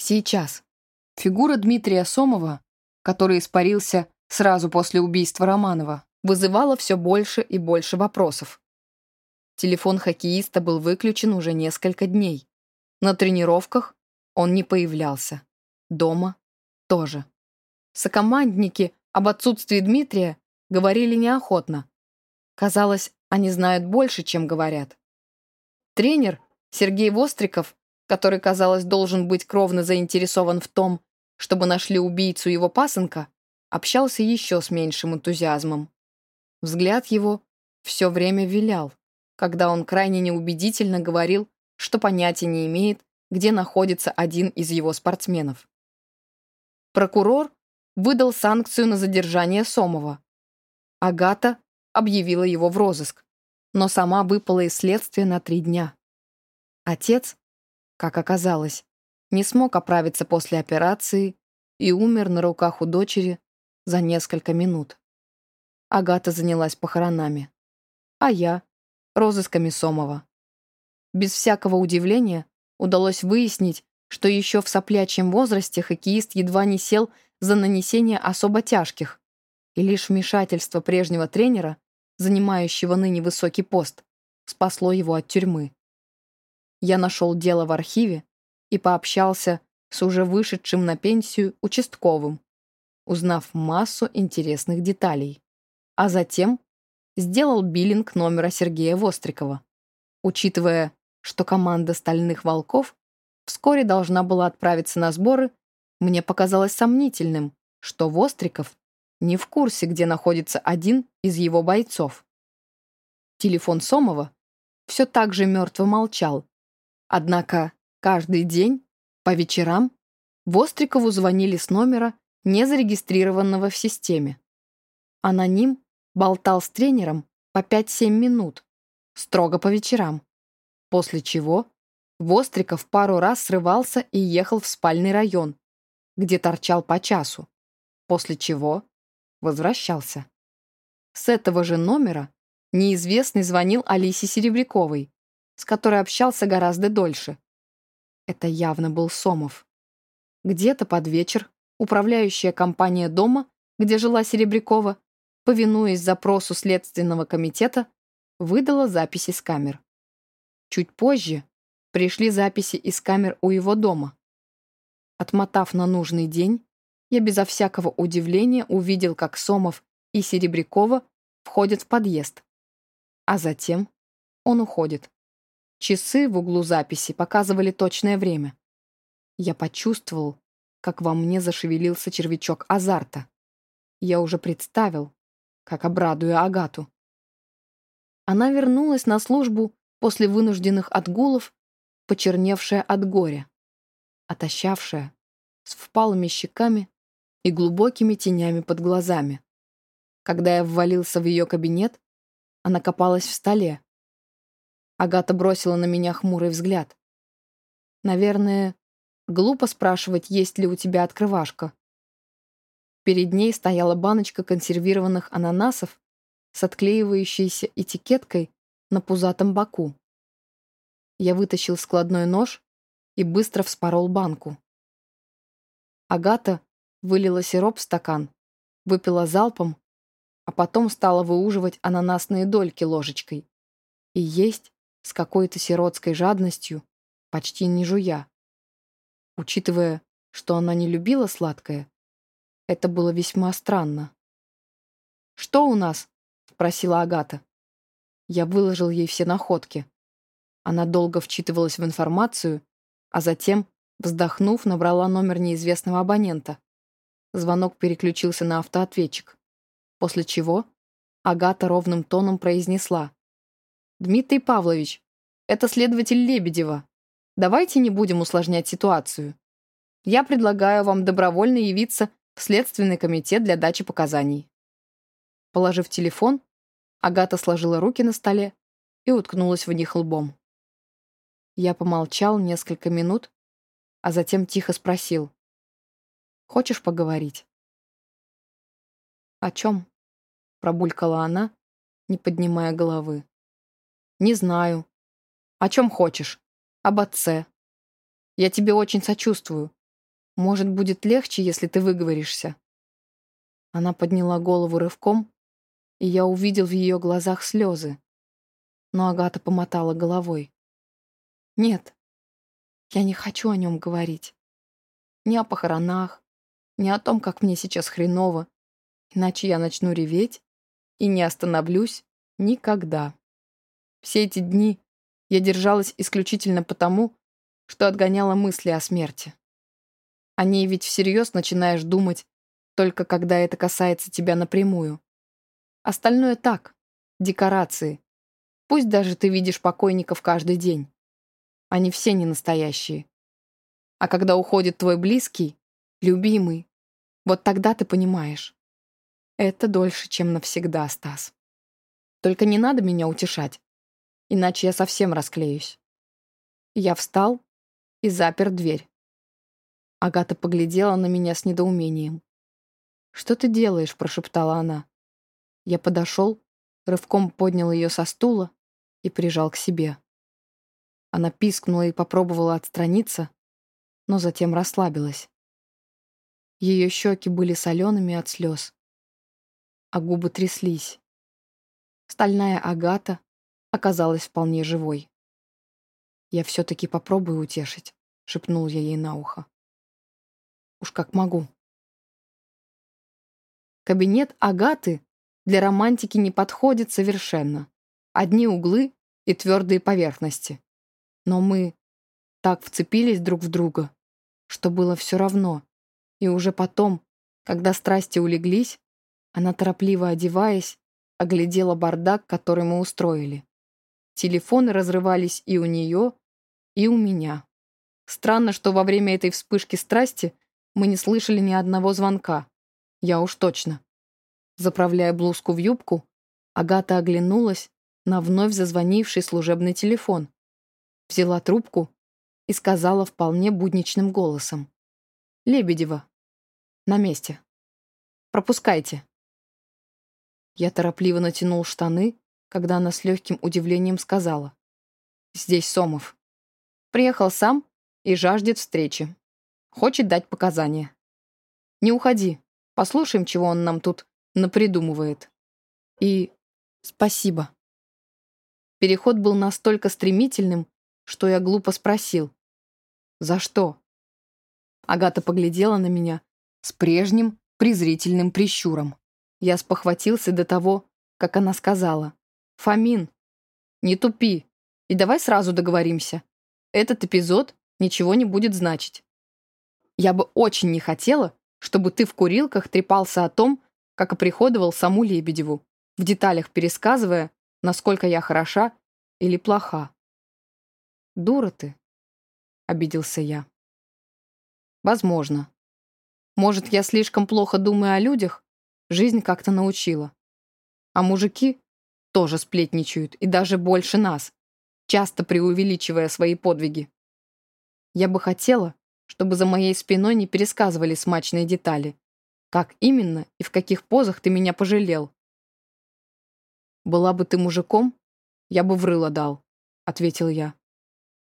Сейчас. Фигура Дмитрия Сомова, который испарился сразу после убийства Романова, вызывала все больше и больше вопросов. Телефон хоккеиста был выключен уже несколько дней. На тренировках он не появлялся. Дома тоже. Сокомандники об отсутствии Дмитрия говорили неохотно. Казалось, они знают больше, чем говорят. Тренер Сергей Востриков, который, казалось, должен быть кровно заинтересован в том, чтобы нашли убийцу его пасынка, общался еще с меньшим энтузиазмом. Взгляд его все время вилял, когда он крайне неубедительно говорил, что понятия не имеет, где находится один из его спортсменов. Прокурор выдал санкцию на задержание Сомова. Агата объявила его в розыск, но сама выпала из следствия на три дня. Отец, как оказалось, не смог оправиться после операции и умер на руках у дочери за несколько минут. Агата занялась похоронами, а я — розысками Сомова. Без всякого удивления удалось выяснить, что еще в соплячьем возрасте хоккеист едва не сел за нанесение особо тяжких, и лишь вмешательство прежнего тренера, занимающего ныне высокий пост, спасло его от тюрьмы. Я нашел дело в архиве и пообщался с уже вышедшим на пенсию участковым, узнав массу интересных деталей а затем сделал биллинг номера Сергея Вострикова. Учитывая, что команда «Стальных волков» вскоре должна была отправиться на сборы, мне показалось сомнительным, что Востриков не в курсе, где находится один из его бойцов. Телефон Сомова все так же мертво молчал, однако каждый день, по вечерам, Вострикову звонили с номера, не зарегистрированного в системе. Аноним болтал с тренером по 5-7 минут, строго по вечерам. После чего Востриков пару раз срывался и ехал в спальный район, где торчал по часу, после чего возвращался. С этого же номера неизвестный звонил Алисе Серебряковой, с которой общался гораздо дольше. Это явно был Сомов. Где-то под вечер управляющая компания дома, где жила Серебрякова, повинуясь запросу Следственного комитета, выдала записи с камер. Чуть позже пришли записи из камер у его дома. Отмотав на нужный день, я безо всякого удивления увидел, как Сомов и Серебрякова входят в подъезд. А затем он уходит. Часы в углу записи показывали точное время. Я почувствовал, как во мне зашевелился червячок азарта. Я уже представил, как обрадую Агату. Она вернулась на службу после вынужденных отгулов, почерневшая от горя, отощавшая, с впалыми щеками и глубокими тенями под глазами. Когда я ввалился в ее кабинет, она копалась в столе. Агата бросила на меня хмурый взгляд. Наверное, глупо спрашивать, есть ли у тебя открывашка. Перед ней стояла баночка консервированных ананасов с отклеивающейся этикеткой на пузатом боку. Я вытащил складной нож и быстро вспорол банку. Агата вылила сироп в стакан, выпила залпом, а потом стала выуживать ананасные дольки ложечкой и есть с какой-то сиротской жадностью, почти не жуя. Учитывая, что она не любила сладкое, это было весьма странно. «Что у нас?» — спросила Агата. Я выложил ей все находки. Она долго вчитывалась в информацию, а затем, вздохнув, набрала номер неизвестного абонента. Звонок переключился на автоответчик. После чего Агата ровным тоном произнесла. «Дмитрий Павлович, это следователь Лебедева. Давайте не будем усложнять ситуацию. Я предлагаю вам добровольно явиться в Следственный комитет для дачи показаний. Положив телефон, Агата сложила руки на столе и уткнулась в них лбом. Я помолчал несколько минут, а затем тихо спросил. «Хочешь поговорить?» «О чем?» — пробулькала она, не поднимая головы. «Не знаю. О чем хочешь? Об отце. Я тебе очень сочувствую. Может, будет легче, если ты выговоришься?» Она подняла голову рывком, и я увидел в ее глазах слезы. Но Агата помотала головой. «Нет, я не хочу о нем говорить. Ни о похоронах, ни о том, как мне сейчас хреново, иначе я начну реветь и не остановлюсь никогда. Все эти дни я держалась исключительно потому, что отгоняла мысли о смерти. О ней ведь всерьез начинаешь думать, только когда это касается тебя напрямую. Остальное так, декорации. Пусть даже ты видишь покойников каждый день. Они все не настоящие. А когда уходит твой близкий, любимый, вот тогда ты понимаешь. Это дольше, чем навсегда, Стас. Только не надо меня утешать, иначе я совсем расклеюсь. Я встал и запер дверь. Агата поглядела на меня с недоумением. «Что ты делаешь?» — прошептала она. Я подошел, рывком поднял ее со стула и прижал к себе. Она пискнула и попробовала отстраниться, но затем расслабилась. Ее щеки были солеными от слез, а губы тряслись. Стальная агата оказалась вполне живой. «Я все-таки попробую утешить», — шепнул я ей на ухо. «Уж как могу». Кабинет Агаты для романтики не подходит совершенно. Одни углы и твердые поверхности. Но мы так вцепились друг в друга, что было все равно. И уже потом, когда страсти улеглись, она, торопливо одеваясь, оглядела бардак, который мы устроили. Телефоны разрывались и у нее, и у меня. Странно, что во время этой вспышки страсти мы не слышали ни одного звонка. Я уж точно. Заправляя блузку в юбку, Агата оглянулась на вновь зазвонивший служебный телефон, взяла трубку и сказала вполне будничным голосом. «Лебедева. На месте. Пропускайте». Я торопливо натянул штаны, когда она с легким удивлением сказала. «Здесь Сомов. Приехал сам и жаждет встречи. Хочет дать показания. Не уходи. Послушаем, чего он нам тут напридумывает. И спасибо. Переход был настолько стремительным, что я глупо спросил. «За что?» Агата поглядела на меня с прежним презрительным прищуром. Я спохватился до того, как она сказала. «Фомин, не тупи, и давай сразу договоримся. Этот эпизод ничего не будет значить. Я бы очень не хотела, чтобы ты в курилках трепался о том, как оприходовал саму Лебедеву, в деталях пересказывая, насколько я хороша или плоха. «Дура ты», — обиделся я. «Возможно. Может, я слишком плохо думаю о людях? Жизнь как-то научила. А мужики тоже сплетничают, и даже больше нас, часто преувеличивая свои подвиги. Я бы хотела, чтобы за моей спиной не пересказывали смачные детали, как именно и в каких позах ты меня пожалел? Была бы ты мужиком, я бы врыло дал, ответил я.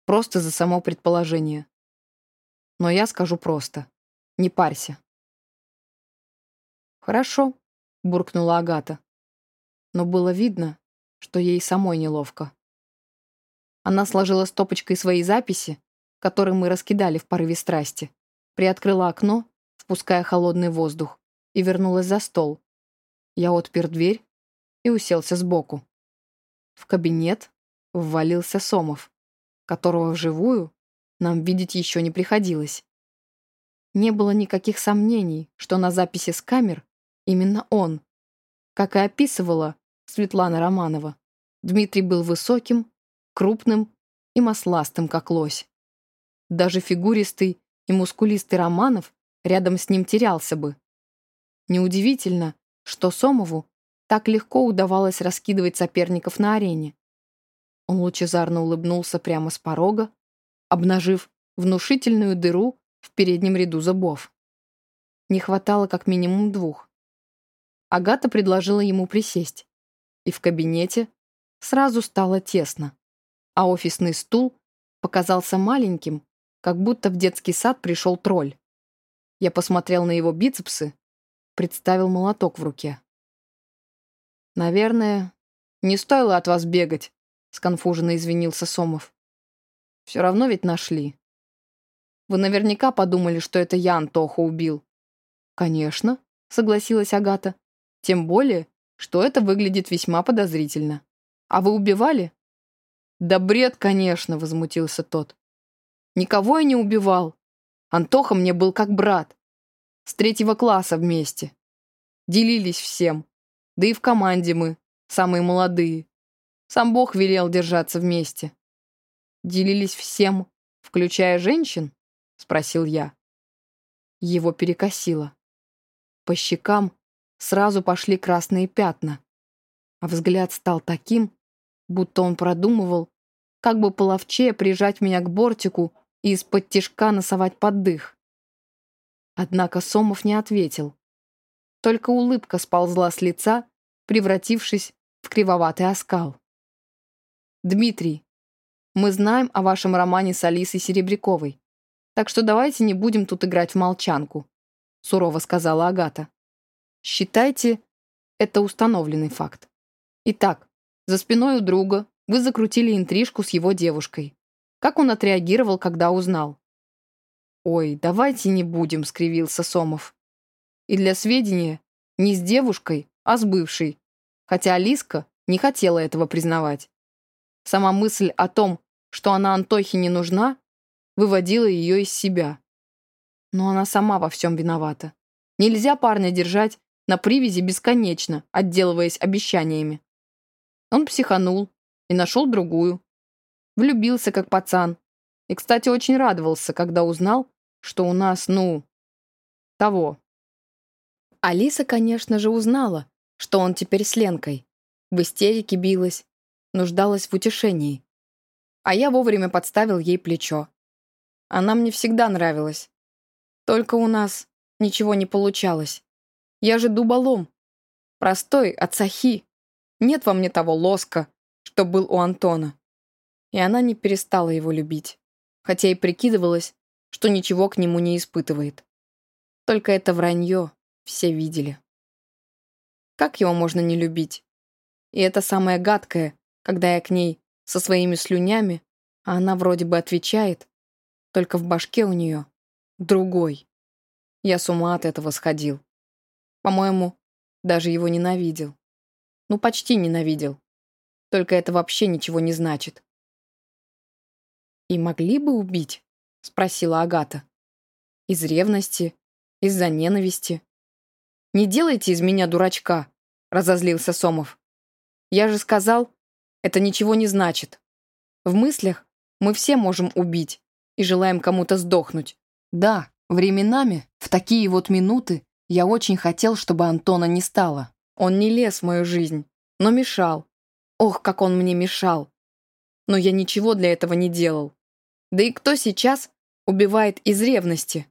Просто за само предположение. Но я скажу просто. Не парься. Хорошо, буркнула Агата. Но было видно, что ей самой неловко. Она сложила стопочкой свои записи, которые мы раскидали в порыве страсти, приоткрыла окно впуская холодный воздух, и вернулась за стол. Я отпер дверь и уселся сбоку. В кабинет ввалился Сомов, которого вживую нам видеть еще не приходилось. Не было никаких сомнений, что на записи с камер именно он. Как и описывала Светлана Романова, Дмитрий был высоким, крупным и масластым, как лось. Даже фигуристый и мускулистый Романов рядом с ним терялся бы. Неудивительно, что Сомову так легко удавалось раскидывать соперников на арене. Он лучезарно улыбнулся прямо с порога, обнажив внушительную дыру в переднем ряду зубов. Не хватало как минимум двух. Агата предложила ему присесть, и в кабинете сразу стало тесно, а офисный стул показался маленьким, как будто в детский сад пришел тролль. Я посмотрел на его бицепсы, представил молоток в руке. «Наверное, не стоило от вас бегать», — сконфуженно извинился Сомов. «Все равно ведь нашли. Вы наверняка подумали, что это я Антоху убил». «Конечно», — согласилась Агата. «Тем более, что это выглядит весьма подозрительно. А вы убивали?» «Да бред, конечно», — возмутился тот. «Никого я не убивал. Антоха мне был как брат. С третьего класса вместе. Делились всем. Да и в команде мы, самые молодые. Сам Бог велел держаться вместе. Делились всем, включая женщин? Спросил я. Его перекосило. По щекам сразу пошли красные пятна, а взгляд стал таким, будто он продумывал, как бы половчее прижать меня к бортику и из-под тишка носовать под дых. Однако Сомов не ответил. Только улыбка сползла с лица, превратившись в кривоватый оскал. «Дмитрий, мы знаем о вашем романе с Алисой Серебряковой, так что давайте не будем тут играть в молчанку», сурово сказала Агата. «Считайте, это установленный факт. Итак, за спиной у друга вы закрутили интрижку с его девушкой. Как он отреагировал, когда узнал?» «Ой, давайте не будем», — скривился Сомов. И для сведения, не с девушкой, а с бывшей, хотя Алиска не хотела этого признавать. Сама мысль о том, что она Антохе не нужна, выводила ее из себя. Но она сама во всем виновата. Нельзя парня держать на привязи бесконечно, отделываясь обещаниями. Он психанул и нашел другую. Влюбился как пацан. И, кстати, очень радовался, когда узнал, что у нас, ну, того. Алиса, конечно же, узнала, что он теперь с Ленкой. В истерике билась, нуждалась в утешении. А я вовремя подставил ей плечо. Она мне всегда нравилась. Только у нас ничего не получалось. Я же дуболом. Простой, от сахи. Нет во мне того лоска, что был у Антона. И она не перестала его любить. Хотя и прикидывалась, что ничего к нему не испытывает. Только это вранье все видели. Как его можно не любить? И это самое гадкое, когда я к ней со своими слюнями, а она вроде бы отвечает, только в башке у нее другой. Я с ума от этого сходил. По-моему, даже его ненавидел. Ну, почти ненавидел. Только это вообще ничего не значит. И могли бы убить? — спросила Агата. «Из ревности? Из-за ненависти?» «Не делайте из меня дурачка», — разозлился Сомов. «Я же сказал, это ничего не значит. В мыслях мы все можем убить и желаем кому-то сдохнуть. Да, временами, в такие вот минуты, я очень хотел, чтобы Антона не стало. Он не лез в мою жизнь, но мешал. Ох, как он мне мешал. Но я ничего для этого не делал. Да и кто сейчас убивает из ревности?»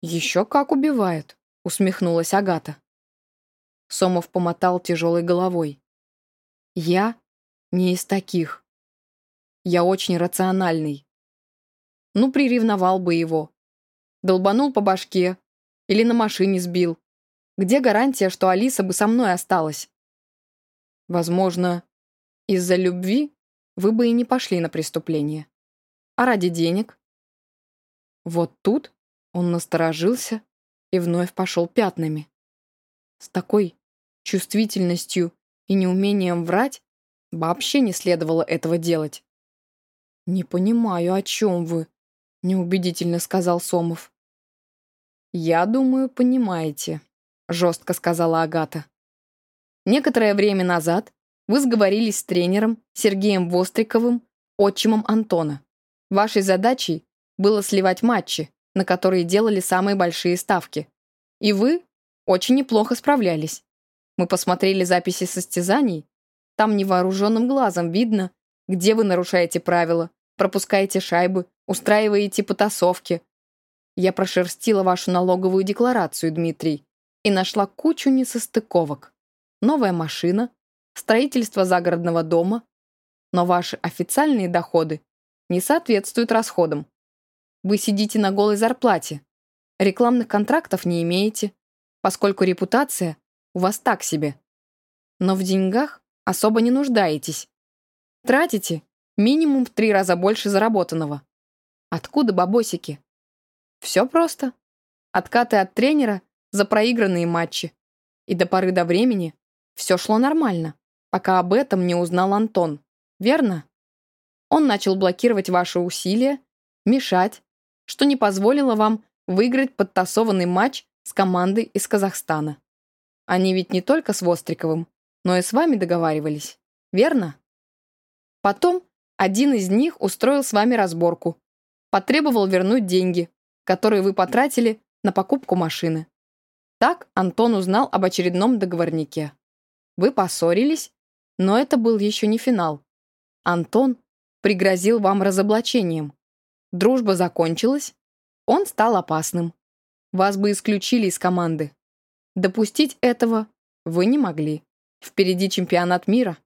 «Еще как убивает», — усмехнулась Агата. Сомов помотал тяжелой головой. «Я не из таких. Я очень рациональный. Ну, приревновал бы его. Долбанул по башке или на машине сбил. Где гарантия, что Алиса бы со мной осталась? Возможно, из-за любви вы бы и не пошли на преступление. А ради денег? Вот тут он насторожился и вновь пошел пятнами. С такой чувствительностью и неумением врать вообще не следовало этого делать. «Не понимаю, о чем вы», — неубедительно сказал Сомов. «Я думаю, понимаете», — жестко сказала Агата. «Некоторое время назад вы сговорились с тренером Сергеем Востриковым, отчимом Антона. Вашей задачей было сливать матчи, на которые делали самые большие ставки. И вы очень неплохо справлялись. Мы посмотрели записи состязаний. Там невооруженным глазом видно, где вы нарушаете правила, пропускаете шайбы, устраиваете потасовки. Я прошерстила вашу налоговую декларацию, Дмитрий, и нашла кучу несостыковок. Новая машина, строительство загородного дома. Но ваши официальные доходы не соответствует расходам. Вы сидите на голой зарплате. Рекламных контрактов не имеете, поскольку репутация у вас так себе. Но в деньгах особо не нуждаетесь. Тратите минимум в три раза больше заработанного. Откуда бабосики? Все просто. Откаты от тренера за проигранные матчи. И до поры до времени все шло нормально, пока об этом не узнал Антон. Верно? Он начал блокировать ваши усилия, мешать, что не позволило вам выиграть подтасованный матч с командой из Казахстана. Они ведь не только с Востриковым, но и с вами договаривались, верно? Потом один из них устроил с вами разборку, потребовал вернуть деньги, которые вы потратили на покупку машины. Так Антон узнал об очередном договорнике. Вы поссорились, но это был еще не финал. Антон пригрозил вам разоблачением. Дружба закончилась, он стал опасным. Вас бы исключили из команды. Допустить этого вы не могли. Впереди чемпионат мира.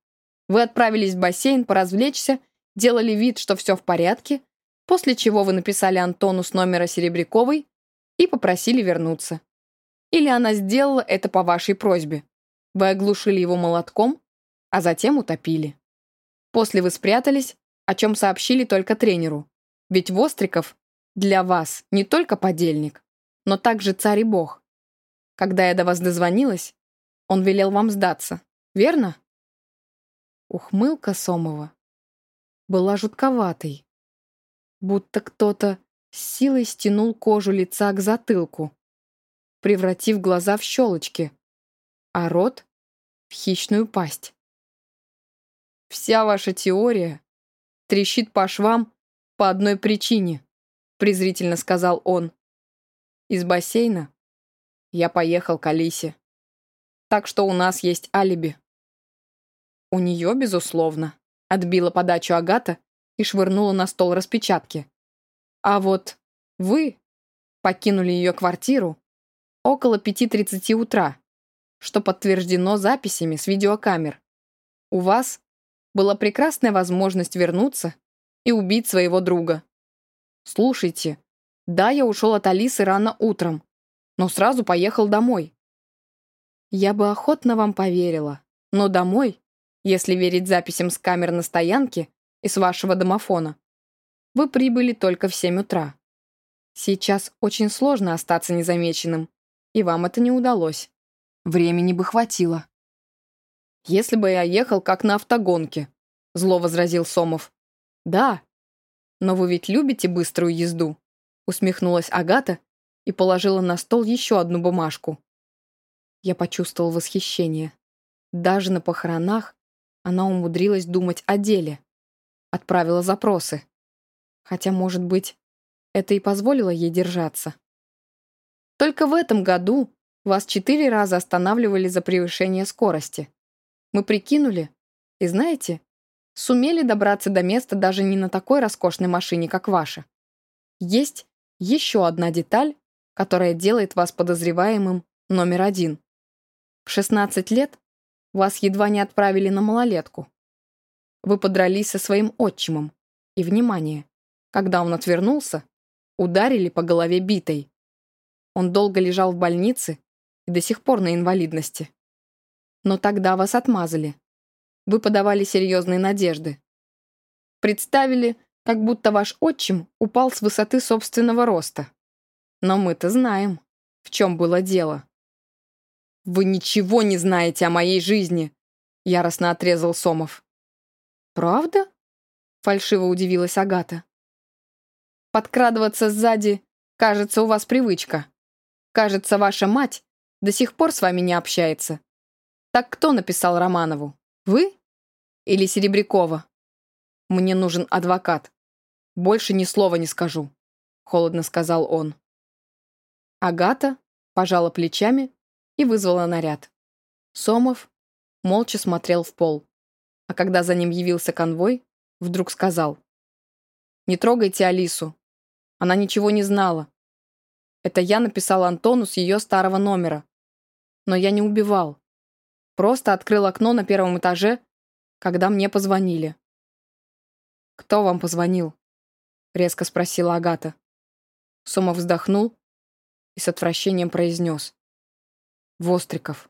Вы отправились в бассейн поразвлечься, делали вид, что все в порядке, после чего вы написали Антону с номера Серебряковой и попросили вернуться. Или она сделала это по вашей просьбе. Вы оглушили его молотком, а затем утопили. После вы спрятались, о чем сообщили только тренеру. Ведь Востриков для вас не только подельник, но также царь и бог. Когда я до вас дозвонилась, он велел вам сдаться, верно? Ухмылка Сомова была жутковатой, будто кто-то с силой стянул кожу лица к затылку, превратив глаза в щелочки, а рот — в хищную пасть. Вся ваша теория трещит по швам по одной причине презрительно сказал он. Из бассейна я поехал к Алисе. Так что у нас есть алиби. У нее, безусловно, отбила подачу Агата и швырнула на стол распечатки. А вот вы покинули ее квартиру около 5.30 утра, что подтверждено записями с видеокамер. У вас была прекрасная возможность вернуться и убить своего друга. «Слушайте, да, я ушел от Алисы рано утром, но сразу поехал домой». Я бы охотно вам поверила, но домой, если верить записям с камер на стоянке и с вашего домофона, вы прибыли только в 7 утра. Сейчас очень сложно остаться незамеченным, и вам это не удалось. Времени бы хватило. «Если бы я ехал как на автогонке», — зло возразил Сомов. «Да, «Но вы ведь любите быструю езду?» Усмехнулась Агата и положила на стол еще одну бумажку. Я почувствовал восхищение. Даже на похоронах она умудрилась думать о деле. Отправила запросы. Хотя, может быть, это и позволило ей держаться. Только в этом году вас четыре раза останавливали за превышение скорости. Мы прикинули, и знаете, Сумели добраться до места даже не на такой роскошной машине, как ваша. Есть еще одна деталь, которая делает вас подозреваемым номер один. В 16 лет вас едва не отправили на малолетку. Вы подрались со своим отчимом. И, внимание, когда он отвернулся, ударили по голове битой. Он долго лежал в больнице и до сих пор на инвалидности. Но тогда вас отмазали. Вы подавали серьезные надежды. Представили, как будто ваш отчим упал с высоты собственного роста. Но мы-то знаем, в чем было дело. «Вы ничего не знаете о моей жизни!» — яростно отрезал Сомов. «Правда?» — фальшиво удивилась Агата. «Подкрадываться сзади, кажется, у вас привычка. Кажется, ваша мать до сих пор с вами не общается. Так кто написал Романову? Вы или Серебрякова? Мне нужен адвокат. Больше ни слова не скажу», — холодно сказал он. Агата пожала плечами и вызвала наряд. Сомов молча смотрел в пол, а когда за ним явился конвой, вдруг сказал. «Не трогайте Алису. Она ничего не знала. Это я написал Антону с ее старого номера. Но я не убивал. Просто открыл окно на первом этаже, когда мне позвонили. «Кто вам позвонил?» — резко спросила Агата. Сомов вздохнул и с отвращением произнес. «Востриков,